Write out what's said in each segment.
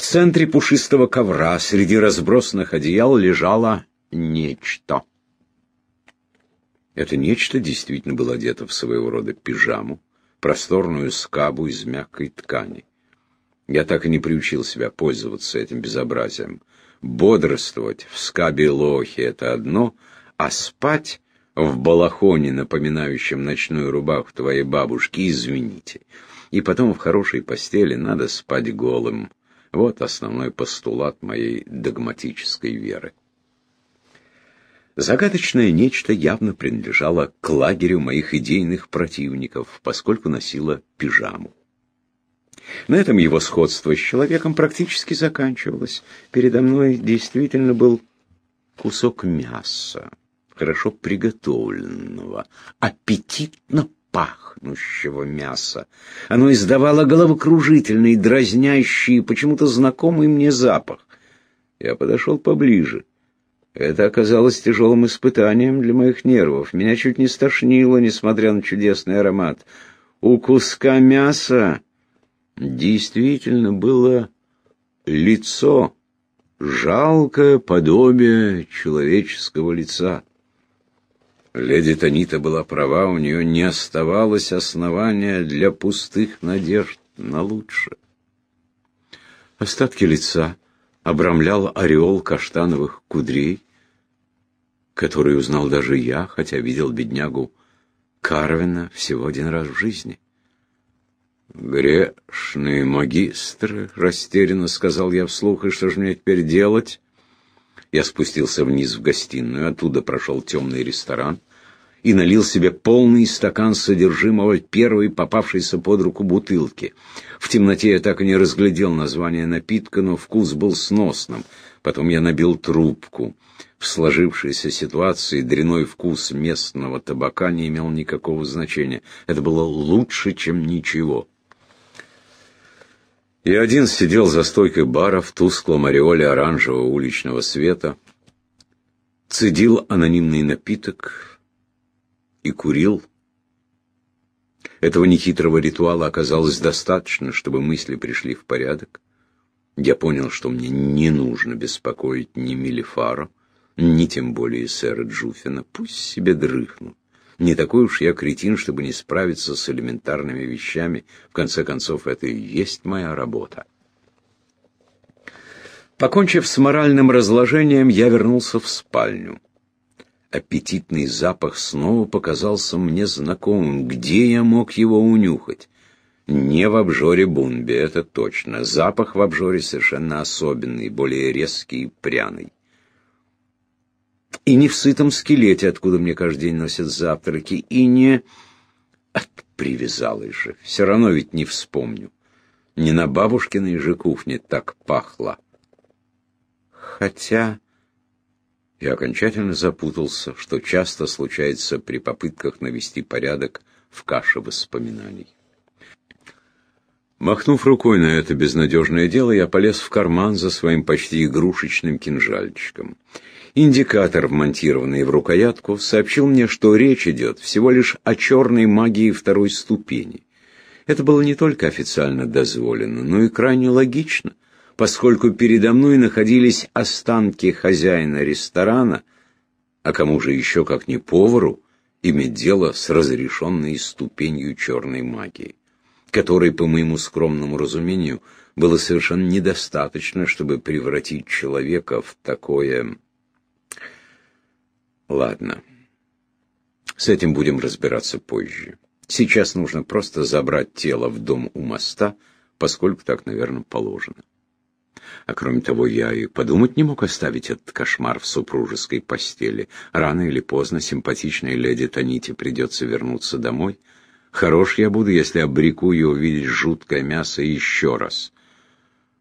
В центре пушистого ковра среди разбросанных одеял лежало нечто. Это нечто действительно было одето в своего рода пижаму, просторную скабу из мягкой ткани. Я так и не приучил себя пользоваться этим безобразием. Бодрствовать в скабе лохи — это одно, а спать в балахоне, напоминающем ночную рубаху твоей бабушки, извините. И потом в хорошей постели надо спать голым. Вот основной постулат моей догматической веры. Загадочное нечто явно принадлежало к лагерю моих идейных противников, поскольку носило пижаму. На этом его сходство с человеком практически заканчивалось. Передо мной действительно был кусок мяса, хорошо приготовленного, аппетитно пахнущего мяса. Оно издавало головокружительный, дразнящий, почему-то знакомый мне запах. Я подошел поближе. Это оказалось тяжелым испытанием для моих нервов. Меня чуть не стошнило, несмотря на чудесный аромат. У куска мяса действительно было лицо, жалкое подобие человеческого лица. Леди Танита была права, у нее не оставалось основания для пустых надежд на лучшее. Остатки лица обрамлял ореол каштановых кудрей, который узнал даже я, хотя видел беднягу Карвина всего один раз в жизни. «Грешный магистр», — растерянно сказал я вслух, — «и что же мне теперь делать?» Я спустился вниз в гостиную, оттуда прошел темный ресторан и налил себе полный стакан содержимого первой попавшейся под руку бутылки. В темноте я так и не разглядел название напитка, но вкус был сносным. Потом я набил трубку. В сложившейся ситуации дряной вкус местного табака не имел никакого значения. Это было лучше, чем ничего. Я один сидел за стойкой бара в тусклом ореоле оранжевого уличного света, цедил анонимный напиток и курил. Этого нехитрого ритуала оказалось достаточно, чтобы мысли пришли в порядок. Я понял, что мне не нужно беспокоить ни Мелифара, ни тем более сэра Джуфина. Пусть себе дрыхнут. Не такой уж я кретин, чтобы не справиться с элементарными вещами. В конце концов, это и есть моя работа. Покончив с моральным разложением, я вернулся в спальню. Аппетитный запах снова показался мне знакомым. Где я мог его унюхать? Не в обжоре Бунби, это точно. Запах в обжоре совершенно особенный, более резкий и пряный. И не в сытом скелете, откуда мне каждый день носят завтраки, и не... От привязалась же. Все равно ведь не вспомню. Не на бабушкиной же кухне так пахло. Хотя... Я окончательно запутался, что часто случается при попытках навести порядок в каше воспоминаний. Махнув рукой на это безнадежное дело, я полез в карман за своим почти игрушечным кинжальчиком. Индикатор, вмонтированный в рукоятку, сообщил мне, что речь идет всего лишь о черной магии второй ступени. Это было не только официально дозволено, но и крайне логично, поскольку передо мной находились останки хозяина ресторана, а кому же еще, как не повару, иметь дело с разрешенной ступенью черной магии, которой, по моему скромному разумению, было совершенно недостаточно, чтобы превратить человека в такое Ладно. С этим будем разбираться позже. Сейчас нужно просто забрать тело в дом у моста, поскольку так, наверное, положено. А кроме того, я и подумать не мог оставить этот кошмар в супружеской постели. Рано или поздно симпатичной леди Таните придется вернуться домой. Хорош я буду, если обреку ее увидеть жуткое мясо еще раз.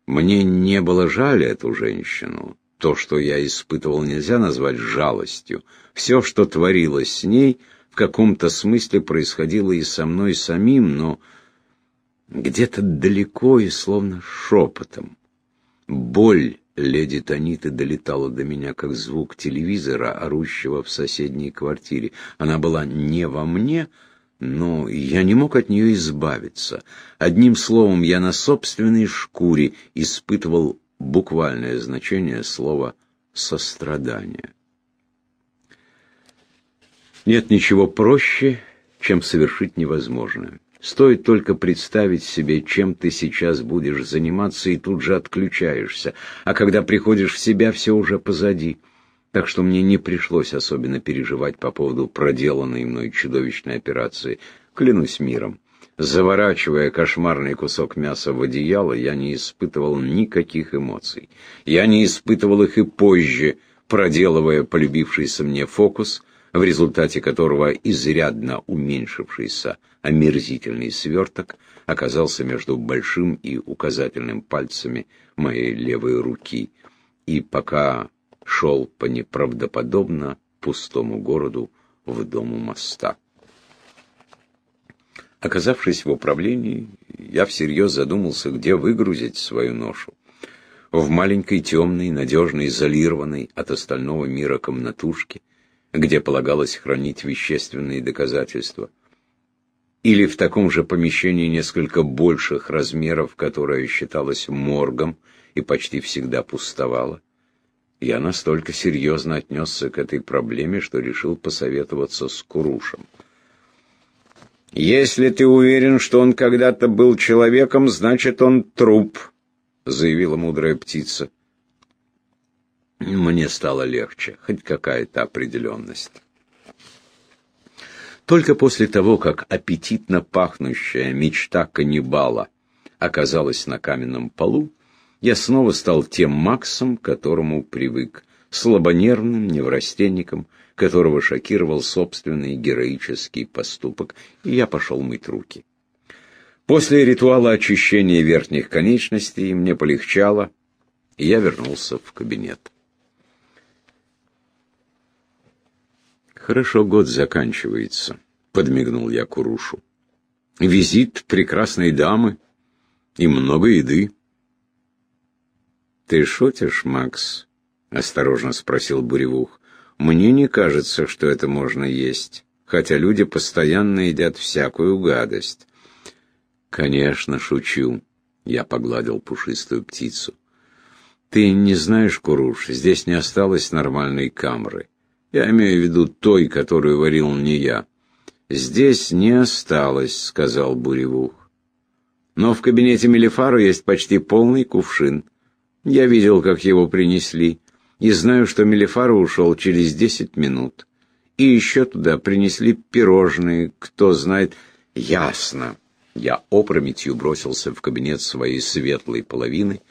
Мне не было жаль эту женщину. То, что я испытывал, нельзя назвать жалостью. Все, что творилось с ней, в каком-то смысле происходило и со мной самим, но где-то далеко и словно шепотом. Боль леди Таниты долетала до меня, как звук телевизора, орущего в соседней квартире. Она была не во мне, но я не мог от нее избавиться. Одним словом, я на собственной шкуре испытывал буквальное значение слова «сострадание». Нет ничего проще, чем совершить невозможное. Стоит только представить себе, чем ты сейчас будешь заниматься, и тут же отключаешься. А когда приходишь в себя, все уже позади. Так что мне не пришлось особенно переживать по поводу проделанной мной чудовищной операции. Клянусь миром. Заворачивая кошмарный кусок мяса в одеяло, я не испытывал никаких эмоций. Я не испытывал их и позже, проделывая полюбившийся мне фокус, в результате которого изрядно уменьшившийся омерзительный сверток оказался между большим и указательным пальцами моей левой руки, и пока шел по неправдоподобно пустому городу в дому моста. Оказавшись в управлении, я всерьез задумался, где выгрузить свою ношу. В маленькой темной, надежно изолированной от остального мира комнатушке, где полагалось хранить вещественные доказательства, или в таком же помещении несколько больших размеров, которое считалось моргом и почти всегда пустовало. Я настолько серьезно отнесся к этой проблеме, что решил посоветоваться с Курушем. «Если ты уверен, что он когда-то был человеком, значит, он труп», — заявила мудрая птица. Мне стало легче, хоть какая-то определенность. Только после того, как аппетитно пахнущая мечта каннибала оказалась на каменном полу, я снова стал тем Максом, к которому привык, слабонервным неврастенником, которого шокировал собственный героический поступок, и я пошел мыть руки. После ритуала очищения верхних конечностей мне полегчало, и я вернулся в кабинет. «Хорошо, год заканчивается», — подмигнул я Курушу. «Визит прекрасной дамы и много еды». «Ты шутишь, Макс?» — осторожно спросил Буревух. «Мне не кажется, что это можно есть, хотя люди постоянно едят всякую гадость». «Конечно, шучу», — я погладил пушистую птицу. «Ты не знаешь, Куруш, здесь не осталось нормальной камеры. Я имею в виду той, которую варил не я. Здесь не осталось, сказал Буревух. Но в кабинете Мелифару есть почти полный кувшин. Я видел, как его принесли, и знаю, что Мелифару ушел через десять минут. И еще туда принесли пирожные, кто знает. Ясно. Я опрометью бросился в кабинет своей светлой половины.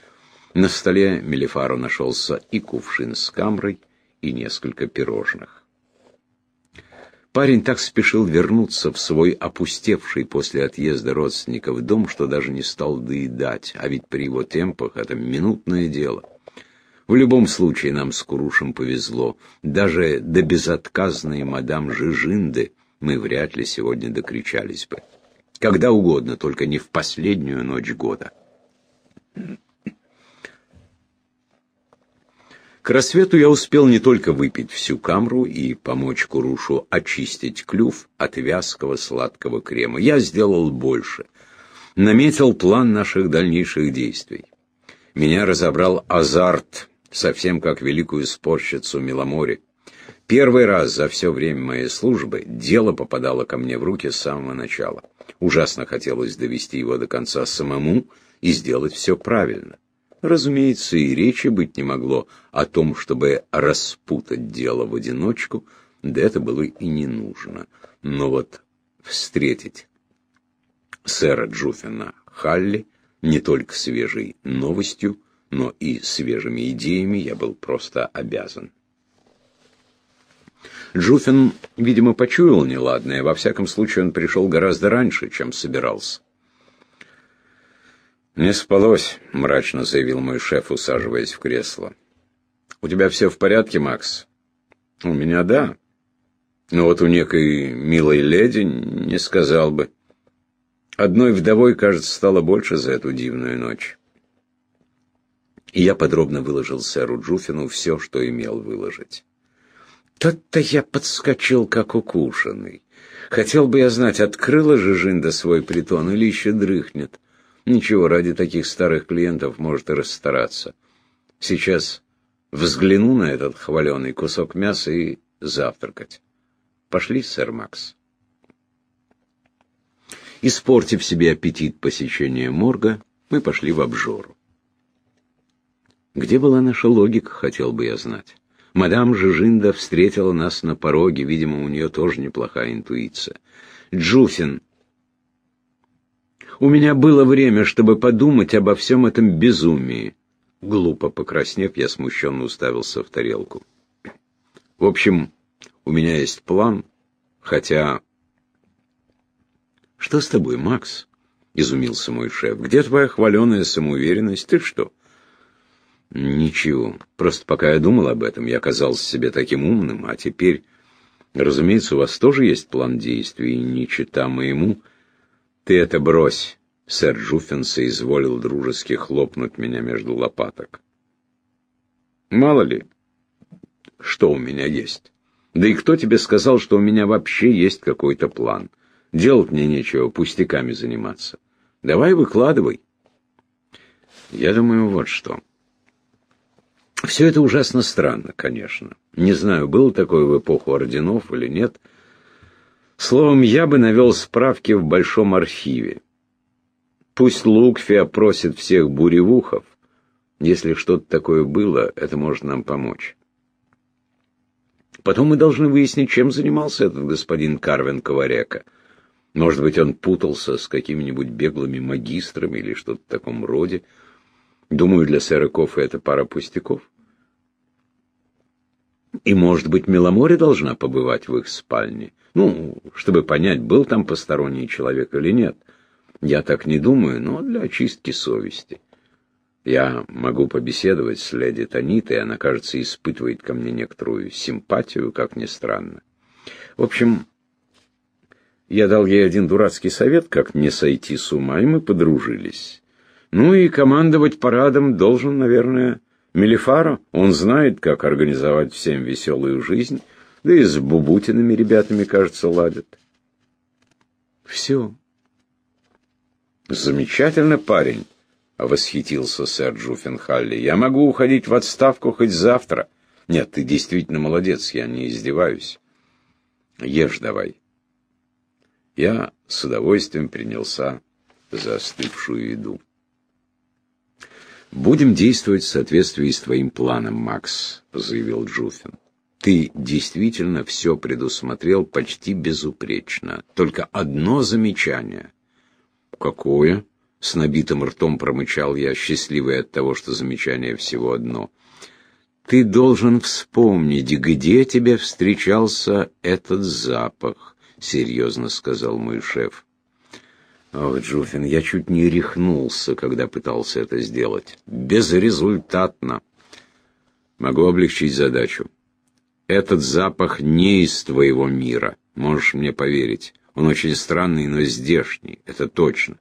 На столе Мелифару нашелся и кувшин с камрой, и несколько пирожных. Парень так спешил вернуться в свой опустевший после отъезда родственников дом, что даже не стал доедать, а ведь при его темпах это минутное дело. В любом случае нам с Курушем повезло. Даже до безотказной мадам Жижинды мы вряд ли сегодня докричались бы. Когда угодно, только не в последнюю ночь года. К рассвету я успел не только выпить всю камру и помочь Курушу очистить клюв от вязкого сладкого крема. Я сделал больше. Наметил план наших дальнейших действий. Меня разобрал азарт, совсем как великую спорщицу Миломоре. Первый раз за все время моей службы дело попадало ко мне в руки с самого начала. Ужасно хотелось довести его до конца самому и сделать все правильно. Разумеется, и речи быть не могло о том, чтобы распутать дело в одиночку, да это было и не нужно. Но вот встретить сэра Джуфина Халли не только свежей новостью, но и свежими идеями я был просто обязан. Джуфин, видимо, почуял неладное, во всяком случае он пришел гораздо раньше, чем собирался. «Не спалось», — мрачно заявил мой шеф, усаживаясь в кресло. «У тебя все в порядке, Макс?» «У меня да. Но вот у некой милой леди не сказал бы. Одной вдовой, кажется, стало больше за эту дивную ночь». И я подробно выложил сэру Джуфину все, что имел выложить. Тот-то я подскочил, как укушенный. Хотел бы я знать, открыла же Жинда свой притон или еще дрыхнет. Ничего, ради таких старых клиентов может и расстараться. Сейчас взгляну на этот хваленый кусок мяса и завтракать. Пошли, сэр Макс. Испортив себе аппетит посещения морга, мы пошли в обжору. Где была наша логика, хотел бы я знать. Мадам Жижинда встретила нас на пороге, видимо, у нее тоже неплохая интуиция. Джуфин. У меня было время, чтобы подумать обо всем этом безумии. Глупо покраснев, я смущенно уставился в тарелку. В общем, у меня есть план, хотя... Что с тобой, Макс? Изумился мой шеф. Где твоя хваленая самоуверенность? Ты что? Ничего. Просто пока я думал об этом, я казался себе таким умным, а теперь... Разумеется, у вас тоже есть план действий, не чита моему. Ты это брось. Сэр Джуффин соизволил дружески хлопнуть меня между лопаток. Мало ли, что у меня есть. Да и кто тебе сказал, что у меня вообще есть какой-то план? Делать мне нечего, пустяками заниматься. Давай выкладывай. Я думаю, вот что. Все это ужасно странно, конечно. Не знаю, было такое в эпоху орденов или нет. Словом, я бы навел справки в Большом архиве. Пусть Лукфи опросит всех буревухов. Если что-то такое было, это может нам помочь. Потом мы должны выяснить, чем занимался этот господин Карвин Коварека. Может быть, он путался с какими-нибудь беглыми магистрами или что-то в таком роде. Думаю, для сэра Кофа это пара пустяков. И, может быть, Меломоре должна побывать в их спальне. Ну, чтобы понять, был там посторонний человек или нет. Я так не думаю, но для очистки совести. Я могу побеседовать с леди Танитой, она, кажется, испытывает ко мне некоторую симпатию, как ни странно. В общем, я дал ей один дурацкий совет, как не сойти с ума, и мы подружились. Ну и командовать парадом должен, наверное, Мелифаро. Он знает, как организовать всем веселую жизнь, да и с Бубутиными ребятами, кажется, ладит. Все. Замечательно, парень, восхитился сэр Джуффенхалли. Я могу уходить в отставку хоть завтра. Нет, ты действительно молодец, я не издеваюсь. Ешь давай. Я с удовольствием принялся за остывшую еду. «Будем действовать в соответствии с твоим планом, Макс», — заявил Джуфин. «Ты действительно все предусмотрел почти безупречно. Только одно замечание». «Какое?» — с набитым ртом промычал я, счастливый от того, что замечание всего одно. «Ты должен вспомнить, где тебе встречался этот запах», — серьезно сказал мой шеф. Ох, Джуфин, я чуть не рехнулся, когда пытался это сделать. Безрезультатно. Могу облегчить задачу. Этот запах не из твоего мира, можешь мне поверить. Он очень странный, но здешний, это точно.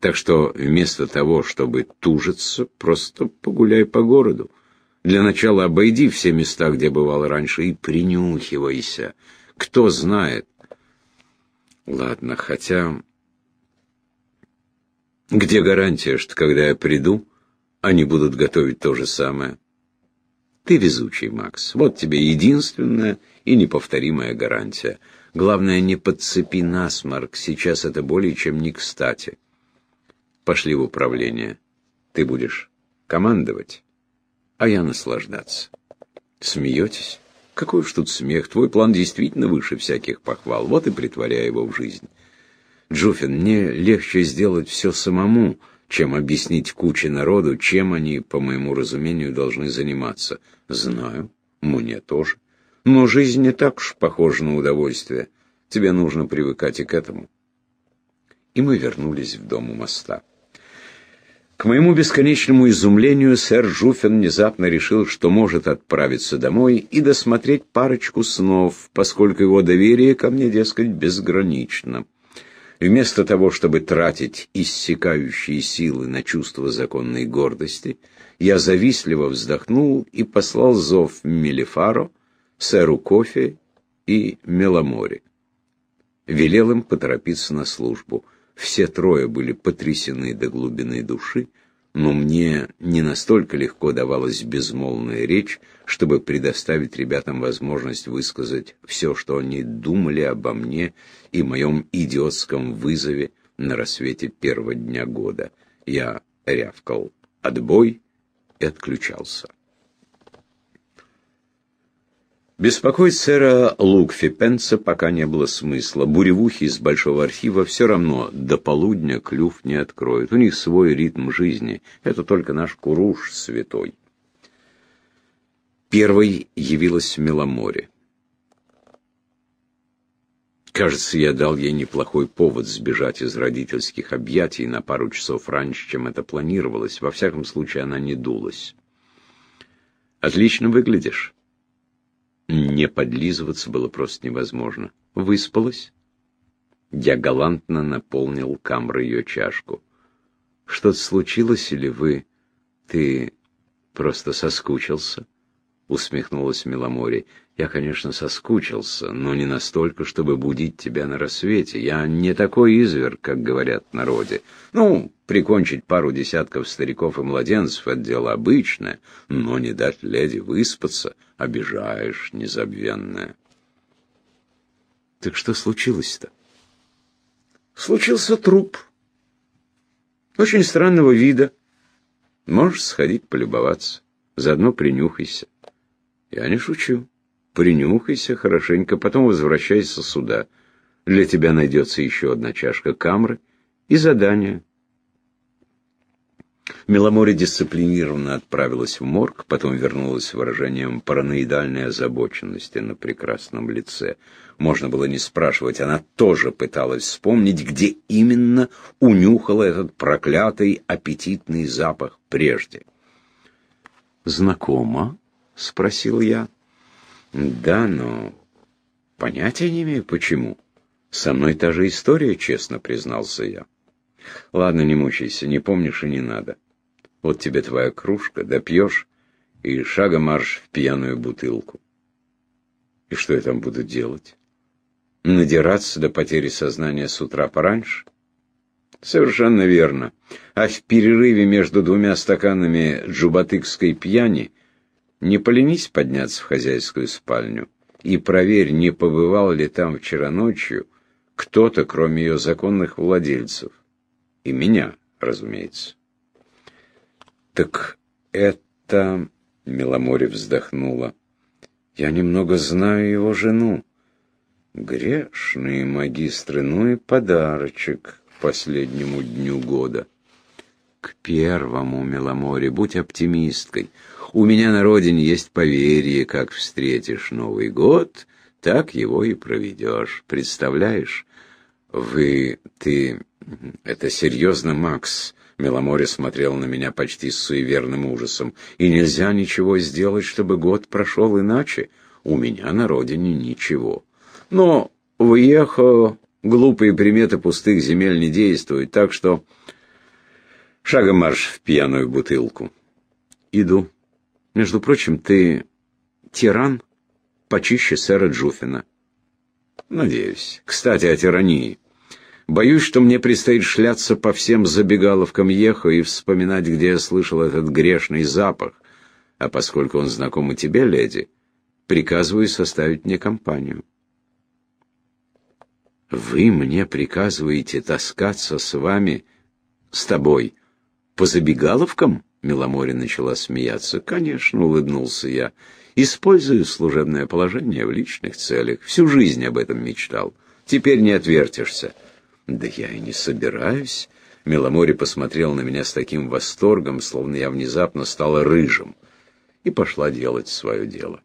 Так что вместо того, чтобы тужиться, просто погуляй по городу. Для начала обойди все места, где бывал раньше, и принюхивайся. Кто знает. Ладно, хотя... Где гарантия, что когда я приду, они будут готовить то же самое? Ты везучий, Макс. Вот тебе единственная и неповторимая гарантия. Главное, не подцепи насморк. Сейчас это более чем не кстати. Пошли в управление. Ты будешь командовать, а я наслаждаться. Смеетесь? Какой уж тут смех. Твой план действительно выше всяких похвал. Вот и притворяй его в жизнь. Джуфин, мне легче сделать все самому, чем объяснить куче народу, чем они, по моему разумению, должны заниматься. Знаю, мне тоже. Но жизнь не так уж похожа на удовольствие. Тебе нужно привыкать и к этому. И мы вернулись в дом у моста. К моему бесконечному изумлению сэр Жуфин внезапно решил, что может отправиться домой и досмотреть парочку снов, поскольку его доверие ко мне, дескать, безгранично. Вместо того, чтобы тратить иссякающие силы на чувство законной гордости, я завистливо вздохнул и послал зов Мелифаро, сэру Кофе и Меломоре. велел им поторопиться на службу. Все трое были потрясены до глубины души, но мне не настолько легко давалась безмолвная речь, чтобы предоставить ребятам возможность высказать все, что они думали обо мне и моем идиотском вызове на рассвете первого дня года. Я рявкал «отбой» и отключался. Беспокоить сэра Лукфи Пенса пока не было смысла. Буревухи из Большого архива все равно до полудня клюв не откроют. У них свой ритм жизни. Это только наш куруш святой. Первой явилась Меломоре. Кажется, я дал ей неплохой повод сбежать из родительских объятий на пару часов раньше, чем это планировалось. Во всяком случае, она не дулась. «Отлично выглядишь». Не подлизываться было просто невозможно. Выспалась? Я галантно наполнил камрой ее чашку. Что-то случилось или вы... Ты просто соскучился? Усмехнулась Миломори. Я, конечно, соскучился, но не настолько, чтобы будить тебя на рассвете. Я не такой изверг, как говорят в народе. Ну, прикончить пару десятков стариков и младенцев — это дело обычное, но не дать леди выспаться — обижаешь, незабвенная. Так что случилось-то? Случился труп. Очень странного вида. Можешь сходить полюбоваться. Заодно принюхайся. Я не шучу. Принюхайся хорошенько, потом возвращайся сюда. Для тебя найдется еще одна чашка камры и задание. Меломори дисциплинированно отправилась в морг, потом вернулась с выражением параноидальной озабоченности на прекрасном лице. Можно было не спрашивать, она тоже пыталась вспомнить, где именно унюхала этот проклятый аппетитный запах прежде. «Знакомо?» — спросил я. «Да, но понятия не имею, почему. Со мной та же история, честно признался я. Ладно, не мучайся, не помнишь и не надо. Вот тебе твоя кружка, допьешь, и шага марш в пьяную бутылку. И что я там буду делать? Надираться до потери сознания с утра пораньше? Совершенно верно. А в перерыве между двумя стаканами джубатыкской пьяни не поленись подняться в хозяйскую спальню и проверь, не побывал ли там вчера ночью кто-то, кроме ее законных владельцев. И меня, разумеется. «Так это...» — Меломоре вздохнула. «Я немного знаю его жену. Грешные магистры, ну и подарочек к последнему дню года». «К первому, Меломоре, будь оптимисткой. У меня на родине есть поверье, как встретишь Новый год, так его и проведешь. Представляешь? Вы... ты... это серьезно, Макс?» Меломори смотрел на меня почти с суеверным ужасом. «И нельзя ничего сделать, чтобы год прошел иначе. У меня на родине ничего. Но в Ехо глупые приметы пустых земель не действуют, так что шагом марш в пьяную бутылку». «Иду. Между прочим, ты тиран почище сэра Джуфина». «Надеюсь. Кстати, о тирании». Боюсь, что мне предстоит шляться по всем забегаловкам Ехо и вспоминать, где я слышал этот грешный запах. А поскольку он знаком и тебе, леди, приказываю составить мне компанию. Вы мне приказываете таскаться с вами, с тобой, по забегаловкам? Миломоре начала смеяться. Конечно, улыбнулся я. Использую служебное положение в личных целях. Всю жизнь об этом мечтал. Теперь не отвертишься. Да я и не собираюсь. Меломори посмотрел на меня с таким восторгом, словно я внезапно стала рыжим, и пошла делать свое дело.